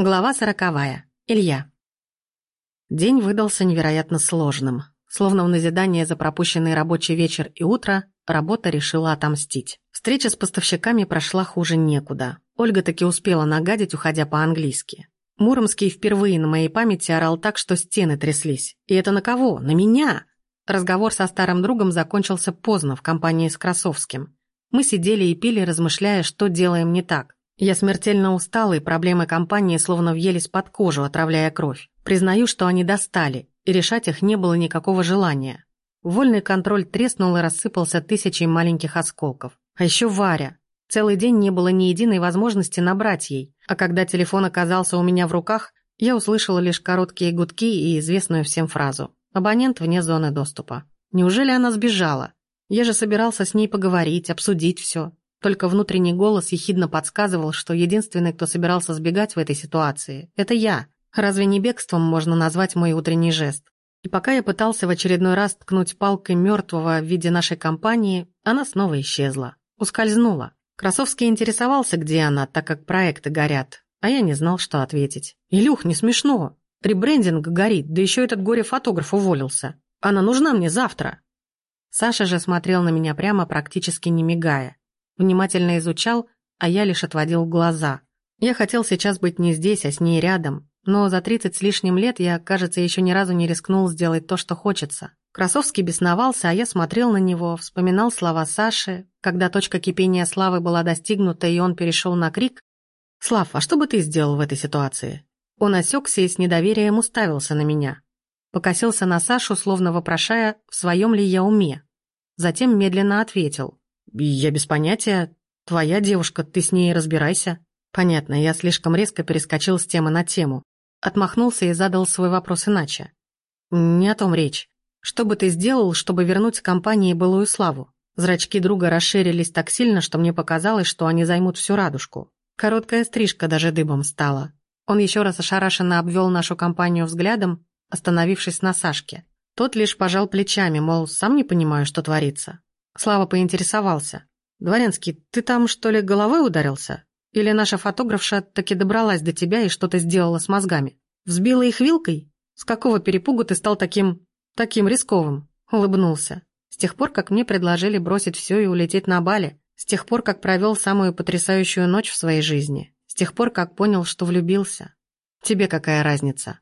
Глава сороковая. Илья. День выдался невероятно сложным. Словно в назидание за пропущенный рабочий вечер и утро, работа решила отомстить. Встреча с поставщиками прошла хуже некуда. Ольга таки успела нагадить, уходя по-английски. Муромский впервые на моей памяти орал так, что стены тряслись. И это на кого? На меня! Разговор со старым другом закончился поздно в компании с Красовским. Мы сидели и пили, размышляя, что делаем не так. Я смертельно устала, и проблемы компании словно въелись под кожу, отравляя кровь. Признаю, что они достали, и решать их не было никакого желания. Вольный контроль треснул и рассыпался тысячей маленьких осколков. А еще Варя. Целый день не было ни единой возможности набрать ей, а когда телефон оказался у меня в руках, я услышала лишь короткие гудки и известную всем фразу «Абонент вне зоны доступа». Неужели она сбежала? Я же собирался с ней поговорить, обсудить все. Только внутренний голос ехидно подсказывал, что единственный, кто собирался сбегать в этой ситуации, это я. Разве не бегством можно назвать мой утренний жест? И пока я пытался в очередной раз ткнуть палкой мертвого в виде нашей компании, она снова исчезла. Ускользнула. Красовский интересовался, где она, так как проекты горят, а я не знал, что ответить. «Илюх, не смешно. Ребрендинг горит, да еще этот горе-фотограф уволился. Она нужна мне завтра». Саша же смотрел на меня прямо, практически не мигая внимательно изучал, а я лишь отводил глаза. Я хотел сейчас быть не здесь, а с ней рядом, но за тридцать с лишним лет я, кажется, еще ни разу не рискнул сделать то, что хочется. Красовский бесновался, а я смотрел на него, вспоминал слова Саши, когда точка кипения славы была достигнута, и он перешел на крик. «Слав, а что бы ты сделал в этой ситуации?» Он осекся и с недоверием уставился на меня. Покосился на Сашу, словно вопрошая, в своем ли я уме. Затем медленно ответил. «Я без понятия. Твоя девушка, ты с ней разбирайся». Понятно, я слишком резко перескочил с темы на тему. Отмахнулся и задал свой вопрос иначе. «Не о том речь. Что бы ты сделал, чтобы вернуть компании былую славу?» Зрачки друга расширились так сильно, что мне показалось, что они займут всю радужку. Короткая стрижка даже дыбом стала. Он еще раз ошарашенно обвел нашу компанию взглядом, остановившись на Сашке. Тот лишь пожал плечами, мол, сам не понимаю, что творится. Слава поинтересовался. «Дворянский, ты там, что ли, головой ударился? Или наша фотографша таки добралась до тебя и что-то сделала с мозгами? Взбила их вилкой? С какого перепугу ты стал таким... таким рисковым?» Улыбнулся. С тех пор, как мне предложили бросить все и улететь на Бали. С тех пор, как провел самую потрясающую ночь в своей жизни. С тех пор, как понял, что влюбился. Тебе какая разница?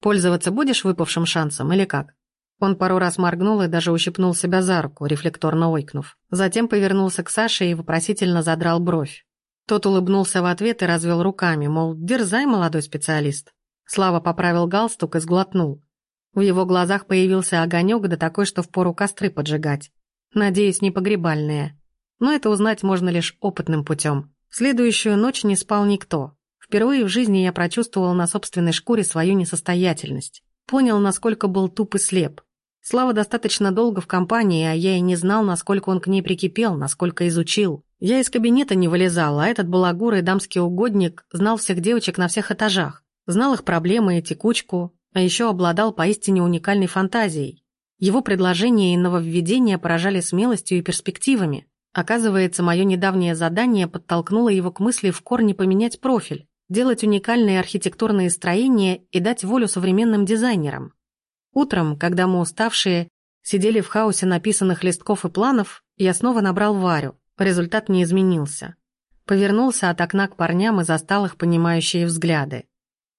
Пользоваться будешь выпавшим шансом или как? Он пару раз моргнул и даже ущипнул себя за руку, рефлекторно ойкнув. Затем повернулся к Саше и вопросительно задрал бровь. Тот улыбнулся в ответ и развел руками, мол, дерзай, молодой специалист. Слава поправил галстук и сглотнул. В его глазах появился огонек, да такой, что впору костры поджигать. Надеюсь, не погребальные. Но это узнать можно лишь опытным путем. В следующую ночь не спал никто. Впервые в жизни я прочувствовал на собственной шкуре свою несостоятельность. Понял, насколько был туп и слеп. Слава достаточно долго в компании, а я и не знал, насколько он к ней прикипел, насколько изучил. Я из кабинета не вылезал, а этот балагур дамский угодник знал всех девочек на всех этажах. Знал их проблемы и текучку, а еще обладал поистине уникальной фантазией. Его предложения и нововведения поражали смелостью и перспективами. Оказывается, мое недавнее задание подтолкнуло его к мысли в корне поменять профиль, делать уникальные архитектурные строения и дать волю современным дизайнерам. Утром, когда мы уставшие, сидели в хаосе написанных листков и планов, я снова набрал Варю. Результат не изменился. Повернулся от окна к парням и застал их понимающие взгляды.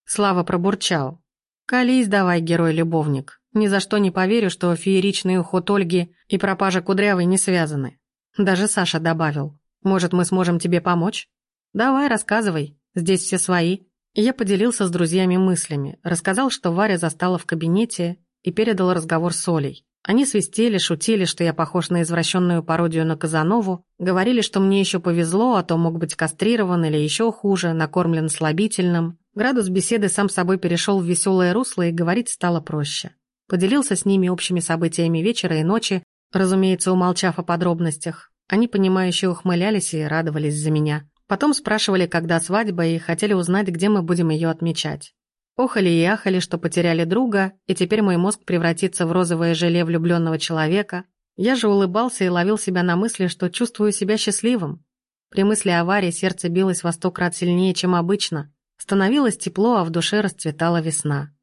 Слава пробурчал. «Колись давай, герой-любовник. Ни за что не поверю, что фееричный уход Ольги и пропажа Кудрявой не связаны». Даже Саша добавил. «Может, мы сможем тебе помочь?» «Давай, рассказывай. Здесь все свои». Я поделился с друзьями мыслями, рассказал, что Варя застала в кабинете и передал разговор с Олей. Они свистели, шутили, что я похож на извращенную пародию на Казанову, говорили, что мне еще повезло, а то мог быть кастрирован или еще хуже, накормлен слабительным. Градус беседы сам собой перешел в веселое русло, и говорить стало проще. Поделился с ними общими событиями вечера и ночи, разумеется, умолчав о подробностях. Они, понимающие, ухмылялись и радовались за меня. Потом спрашивали, когда свадьба, и хотели узнать, где мы будем ее отмечать. Охали и ахали, что потеряли друга, и теперь мой мозг превратится в розовое желе влюбленного человека. Я же улыбался и ловил себя на мысли, что чувствую себя счастливым. При мысли о аварии сердце билось во сто крат сильнее, чем обычно. Становилось тепло, а в душе расцветала весна.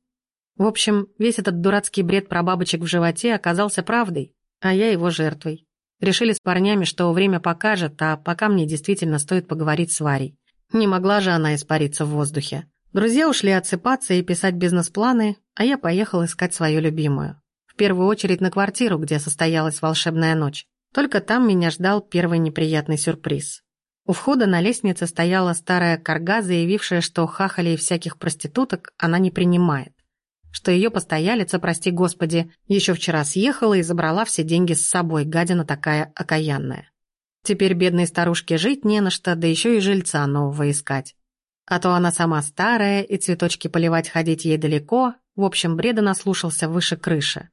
В общем, весь этот дурацкий бред про бабочек в животе оказался правдой, а я его жертвой. Решили с парнями, что время покажет, а пока мне действительно стоит поговорить с Варей. Не могла же она испариться в воздухе. Друзья ушли отсыпаться и писать бизнес-планы, а я поехал искать свою любимую. В первую очередь на квартиру, где состоялась волшебная ночь. Только там меня ждал первый неприятный сюрприз. У входа на лестнице стояла старая корга, заявившая, что хахалей всяких проституток она не принимает. Что ее постоялица, прости господи, еще вчера съехала и забрала все деньги с собой, гадина такая окаянная. Теперь бедной старушке жить не на что, да еще и жильца нового искать. А то она сама старая, и цветочки поливать ходить ей далеко, в общем, бреда наслушался выше крыши.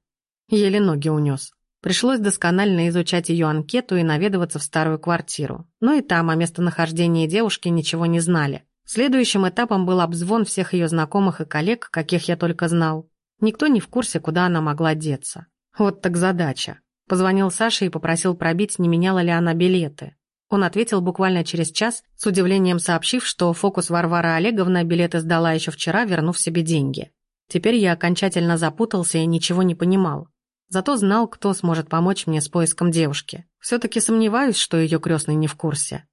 Еле ноги унес. Пришлось досконально изучать ее анкету и наведываться в старую квартиру. Но и там о местонахождении девушки ничего не знали. Следующим этапом был обзвон всех ее знакомых и коллег, каких я только знал. Никто не в курсе, куда она могла деться. Вот так задача. Позвонил Саше и попросил пробить, не меняла ли она билеты. Он ответил буквально через час, с удивлением сообщив, что фокус Варвара Олеговна билеты сдала еще вчера, вернув себе деньги. Теперь я окончательно запутался и ничего не понимал. Зато знал, кто сможет помочь мне с поиском девушки. Все-таки сомневаюсь, что ее крестный не в курсе.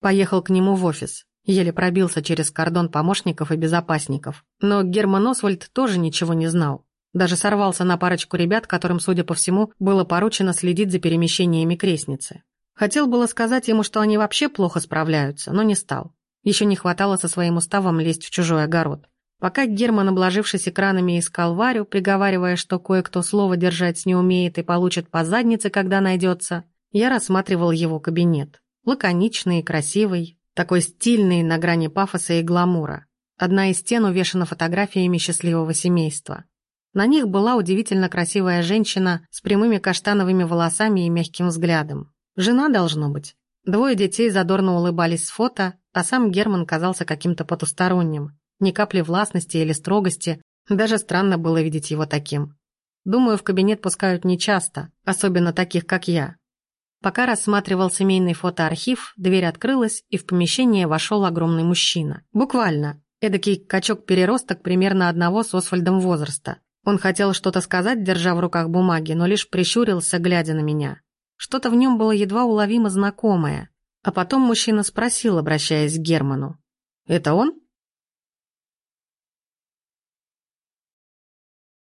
Поехал к нему в офис. Еле пробился через кордон помощников и безопасников. Но Герман Освальд тоже ничего не знал. Даже сорвался на парочку ребят, которым, судя по всему, было поручено следить за перемещениями крестницы. Хотел было сказать ему, что они вообще плохо справляются, но не стал. Еще не хватало со своим уставом лезть в чужой огород. Пока Герман, обложившись экранами, искал Варю, приговаривая, что кое-кто слово держать не умеет и получит по заднице, когда найдется, я рассматривал его кабинет. Лаконичный, красивый, такой стильный, на грани пафоса и гламура. Одна из стен увешана фотографиями счастливого семейства. На них была удивительно красивая женщина с прямыми каштановыми волосами и мягким взглядом. Жена должно быть. Двое детей задорно улыбались с фото, а сам Герман казался каким-то потусторонним, ни капли властности или строгости. Даже странно было видеть его таким. Думаю, в кабинет пускают нечасто, особенно таких, как я. Пока рассматривал семейный фотоархив, дверь открылась, и в помещение вошел огромный мужчина. Буквально. Эдакий качок-переросток примерно одного с Освальдом возраста. Он хотел что-то сказать, держа в руках бумаги, но лишь прищурился, глядя на меня. Что-то в нем было едва уловимо знакомое. А потом мужчина спросил, обращаясь к Герману. «Это он?»